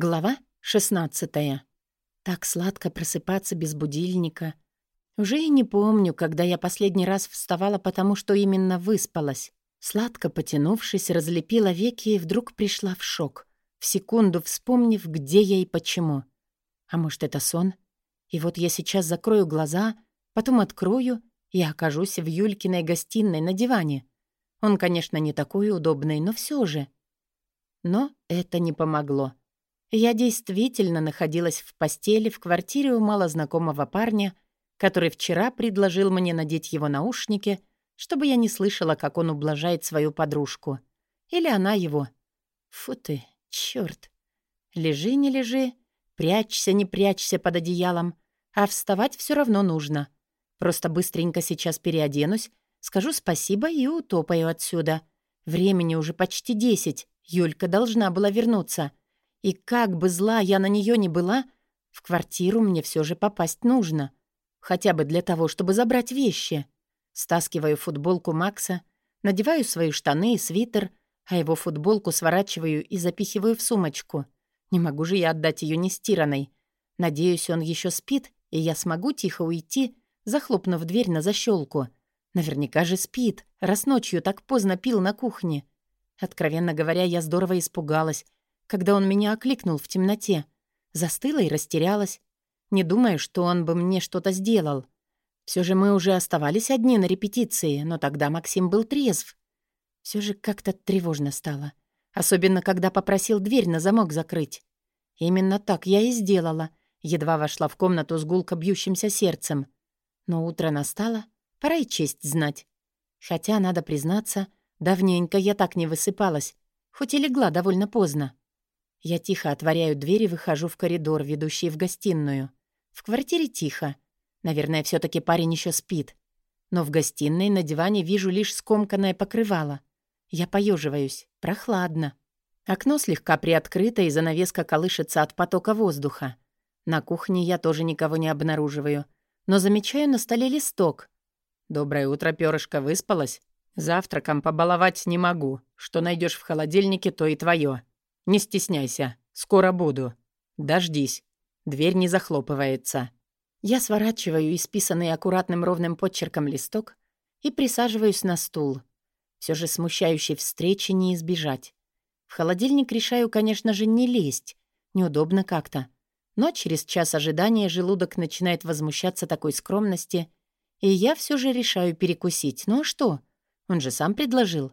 Глава 16. Так сладко просыпаться без будильника. Уже и не помню, когда я последний раз вставала, потому что именно выспалась. Сладко потянувшись, разлепила веки и вдруг пришла в шок, в секунду вспомнив, где я и почему. А может, это сон? И вот я сейчас закрою глаза, потом открою и окажусь в Юлькиной гостиной на диване. Он, конечно, не такой удобный, но все же. Но это не помогло. Я действительно находилась в постели в квартире у малознакомого парня, который вчера предложил мне надеть его наушники, чтобы я не слышала, как он ублажает свою подружку. Или она его. Фу ты, чёрт. Лежи, не лежи, прячься, не прячься под одеялом, а вставать все равно нужно. Просто быстренько сейчас переоденусь, скажу спасибо и утопаю отсюда. Времени уже почти десять, Юлька должна была вернуться — и как бы зла я на нее ни была, в квартиру мне все же попасть нужно. Хотя бы для того, чтобы забрать вещи. Стаскиваю футболку Макса, надеваю свои штаны и свитер, а его футболку сворачиваю и запихиваю в сумочку. Не могу же я отдать ее нестиранной. Надеюсь, он еще спит, и я смогу тихо уйти, захлопнув дверь на защелку. Наверняка же спит, раз ночью так поздно пил на кухне. Откровенно говоря, я здорово испугалась, когда он меня окликнул в темноте. Застыла и растерялась. Не думаю, что он бы мне что-то сделал. Все же мы уже оставались одни на репетиции, но тогда Максим был трезв. Все же как-то тревожно стало. Особенно, когда попросил дверь на замок закрыть. Именно так я и сделала. Едва вошла в комнату с гулко бьющимся сердцем. Но утро настало, пора и честь знать. Хотя, надо признаться, давненько я так не высыпалась, хоть и легла довольно поздно. Я тихо отворяю дверь и выхожу в коридор, ведущий в гостиную. В квартире тихо. Наверное, все таки парень еще спит. Но в гостиной на диване вижу лишь скомканное покрывало. Я поеживаюсь. Прохладно. Окно слегка приоткрыто, и занавеска колышется от потока воздуха. На кухне я тоже никого не обнаруживаю. Но замечаю на столе листок. «Доброе утро, перышко, выспалась? Завтраком побаловать не могу. Что найдешь в холодильнике, то и твое. «Не стесняйся. Скоро буду. Дождись. Дверь не захлопывается». Я сворачиваю исписанный аккуратным ровным подчерком листок и присаживаюсь на стул. Все же смущающей встречи не избежать. В холодильник решаю, конечно же, не лезть. Неудобно как-то. Но через час ожидания желудок начинает возмущаться такой скромности, и я все же решаю перекусить. Ну а что? Он же сам предложил.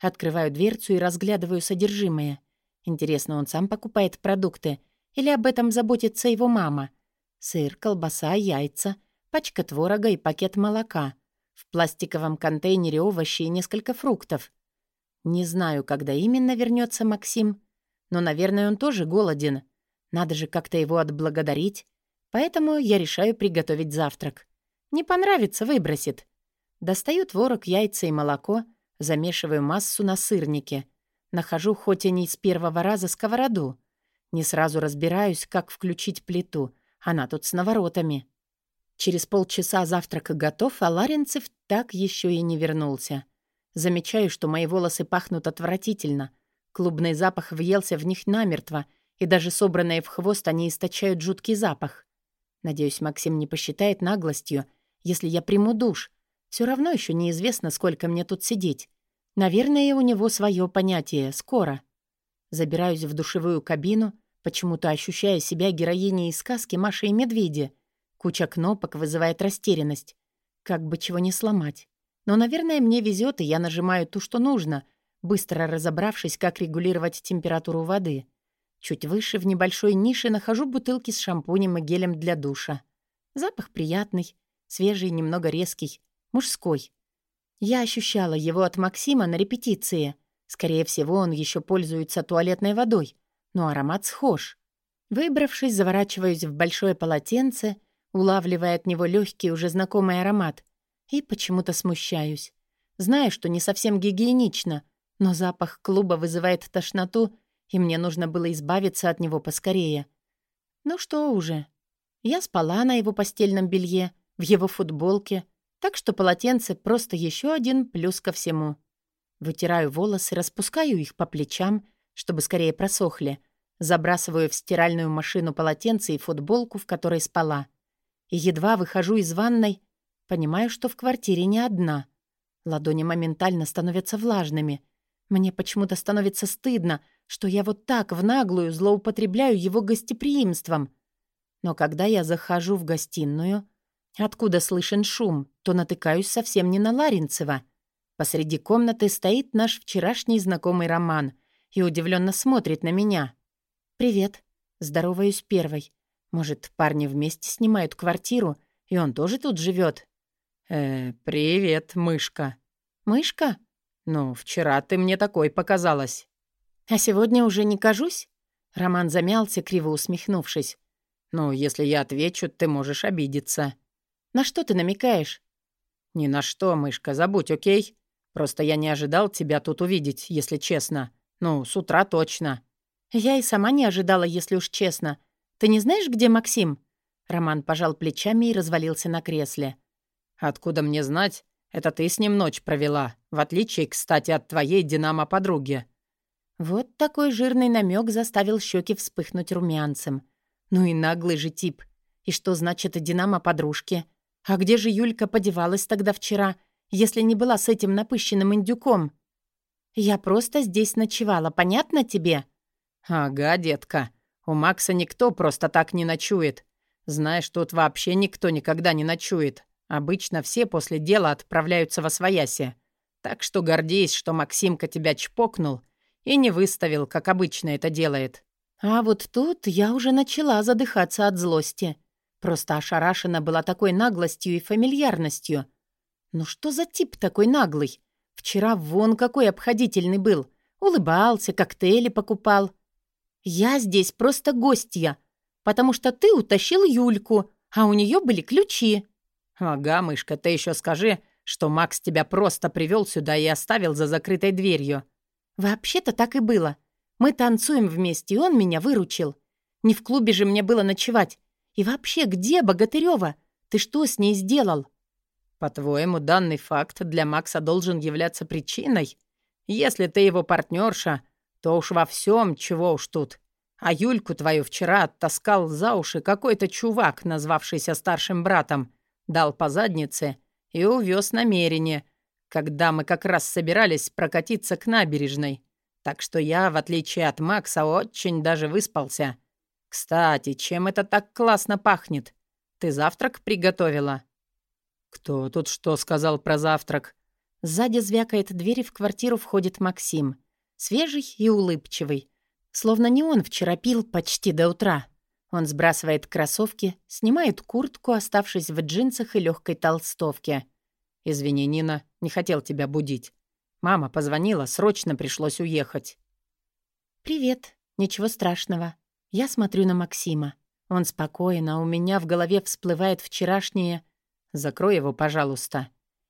Открываю дверцу и разглядываю содержимое. Интересно, он сам покупает продукты или об этом заботится его мама? Сыр, колбаса, яйца, пачка творога и пакет молока. В пластиковом контейнере овощи и несколько фруктов. Не знаю, когда именно вернется Максим, но, наверное, он тоже голоден. Надо же как-то его отблагодарить. Поэтому я решаю приготовить завтрак. Не понравится — выбросит. Достаю творог, яйца и молоко, замешиваю массу на сырнике — Нахожу, хоть и не с первого раза, сковороду. Не сразу разбираюсь, как включить плиту. Она тут с наворотами. Через полчаса завтрак готов, а Ларинцев так еще и не вернулся. Замечаю, что мои волосы пахнут отвратительно. Клубный запах въелся в них намертво, и даже собранные в хвост они источают жуткий запах. Надеюсь, Максим не посчитает наглостью, если я приму душ. Все равно еще неизвестно, сколько мне тут сидеть. Наверное, у него свое понятие «скоро». Забираюсь в душевую кабину, почему-то ощущая себя героиней из сказки «Маша и медведи». Куча кнопок вызывает растерянность. Как бы чего не сломать. Но, наверное, мне везет, и я нажимаю ту, что нужно, быстро разобравшись, как регулировать температуру воды. Чуть выше, в небольшой нише, нахожу бутылки с шампунем и гелем для душа. Запах приятный, свежий, немного резкий, мужской. Я ощущала его от Максима на репетиции. Скорее всего, он еще пользуется туалетной водой, но аромат схож. Выбравшись, заворачиваюсь в большое полотенце, улавливая от него легкий, уже знакомый аромат, и почему-то смущаюсь. Знаю, что не совсем гигиенично, но запах клуба вызывает тошноту, и мне нужно было избавиться от него поскорее. Ну что уже. Я спала на его постельном белье, в его футболке — так что полотенце просто еще один плюс ко всему. Вытираю волосы, распускаю их по плечам, чтобы скорее просохли, забрасываю в стиральную машину полотенце и футболку, в которой спала. И едва выхожу из ванной, понимаю, что в квартире не одна. Ладони моментально становятся влажными. Мне почему-то становится стыдно, что я вот так в наглую злоупотребляю его гостеприимством. Но когда я захожу в гостиную, откуда слышен шум, то натыкаюсь совсем не на Ларинцева. Посреди комнаты стоит наш вчерашний знакомый Роман и удивленно смотрит на меня. «Привет». Здороваюсь первой. Может, парни вместе снимают квартиру, и он тоже тут живет? «Э, привет, мышка». «Мышка?» «Ну, вчера ты мне такой показалась». «А сегодня уже не кажусь?» Роман замялся, криво усмехнувшись. «Ну, если я отвечу, ты можешь обидеться». «На что ты намекаешь?» «Ни на что, мышка, забудь, окей? Просто я не ожидал тебя тут увидеть, если честно. Ну, с утра точно». «Я и сама не ожидала, если уж честно. Ты не знаешь, где Максим?» Роман пожал плечами и развалился на кресле. «Откуда мне знать? Это ты с ним ночь провела, в отличие, кстати, от твоей Динамо-подруги». Вот такой жирный намек заставил щеки вспыхнуть румянцем. Ну и наглый же тип. И что значит Динамо-подружки? А где же Юлька подевалась тогда вчера, если не была с этим напыщенным индюком? Я просто здесь ночевала, понятно тебе?» «Ага, детка. У Макса никто просто так не ночует. Знаешь, тут вообще никто никогда не ночует. Обычно все после дела отправляются во свояси. Так что гордись, что Максимка тебя чпокнул и не выставил, как обычно это делает». А вот тут я уже начала задыхаться от злости. Просто ошарашена была такой наглостью и фамильярностью. Ну что за тип такой наглый? Вчера вон какой обходительный был. Улыбался, коктейли покупал. «Я здесь просто гостья, потому что ты утащил Юльку, а у нее были ключи». «Ага, мышка, ты еще скажи, что Макс тебя просто привел сюда и оставил за закрытой дверью». «Вообще-то так и было. Мы танцуем вместе, и он меня выручил. Не в клубе же мне было ночевать. И вообще, где Богатырева? Ты что с ней сделал?» «По-твоему, данный факт для Макса должен являться причиной? Если ты его партнерша, то уж во всем, чего уж тут. А Юльку твою вчера оттаскал за уши какой-то чувак, назвавшийся старшим братом, дал по заднице и увез намерение, когда мы как раз собирались прокатиться к набережной. Так что я, в отличие от Макса, очень даже выспался. Кстати, чем это так классно пахнет? Ты завтрак приготовила?» «Кто тут что сказал про завтрак?» Сзади звякает дверь, и в квартиру входит Максим. Свежий и улыбчивый. Словно не он вчера пил почти до утра. Он сбрасывает кроссовки, снимает куртку, оставшись в джинсах и легкой толстовке. «Извини, Нина, не хотел тебя будить. Мама позвонила, срочно пришлось уехать». «Привет. Ничего страшного. Я смотрю на Максима. Он спокоен, а у меня в голове всплывает вчерашнее «Закрой его, пожалуйста».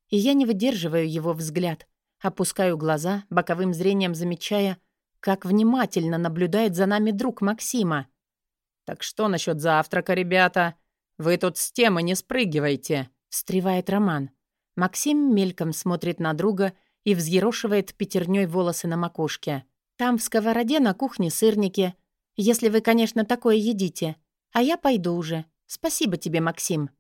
И я не выдерживаю его взгляд. Опускаю глаза, боковым зрением замечая, как внимательно наблюдает за нами друг Максима. «Так что насчет завтрака, ребята? Вы тут с темы не спрыгивайте», — встревает Роман. Максим мельком смотрит на друга и взъерошивает пятерней волосы на макушке. «Там в сковороде на кухне сырники. Если вы, конечно, такое едите. А я пойду уже. Спасибо тебе, Максим.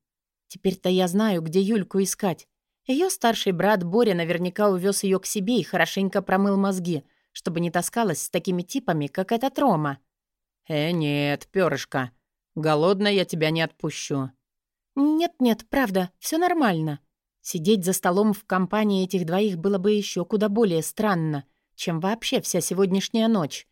Теперь-то я знаю, где Юльку искать. Ее старший брат Боря наверняка увез ее к себе и хорошенько промыл мозги, чтобы не таскалась с такими типами, как этот Рома. «Э, нет, перышко, голодно я тебя не отпущу». «Нет-нет, правда, все нормально. Сидеть за столом в компании этих двоих было бы еще куда более странно, чем вообще вся сегодняшняя ночь.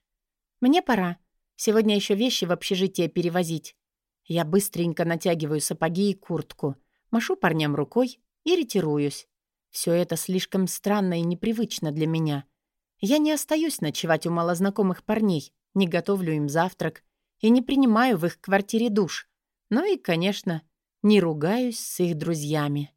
Мне пора. Сегодня еще вещи в общежитие перевозить. Я быстренько натягиваю сапоги и куртку, машу парням рукой и ретируюсь. Все это слишком странно и непривычно для меня. Я не остаюсь ночевать у малознакомых парней, не готовлю им завтрак и не принимаю в их квартире душ. Ну и, конечно, не ругаюсь с их друзьями.